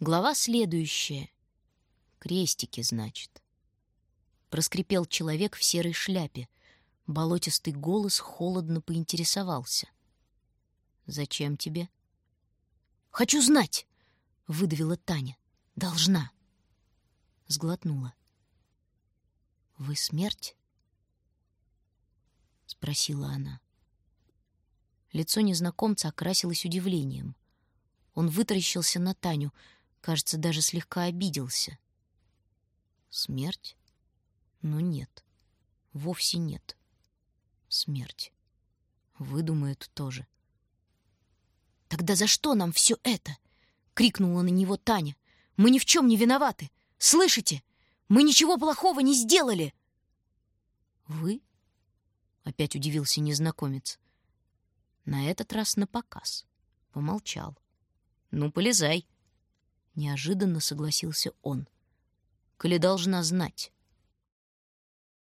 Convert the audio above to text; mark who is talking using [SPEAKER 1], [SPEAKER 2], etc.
[SPEAKER 1] Глава следующая. Крестики, значит. Проскрипел человек в серой шляпе. Болотистый голос холодно поинтересовался. «Зачем тебе?» «Хочу знать!» — выдавила Таня. «Должна!» Сглотнула. «Вы смерть?» — спросила она. Лицо незнакомца окрасилось удивлением. Он вытаращился на Таню, кажется, даже слегка обиделся. Смерть? Ну нет, вовсе нет. Смерть. Выдумают тоже. «Тогда за что нам все это?» — крикнула на него Таня. «Мы ни в чем не виноваты! Слышите? Мы ничего плохого не сделали!» «Вы?» — опять удивился незнакомец. На этот раз на показ. Помолчал. «Ну, полезай!» Неожиданно согласился он. «Коли должна знать».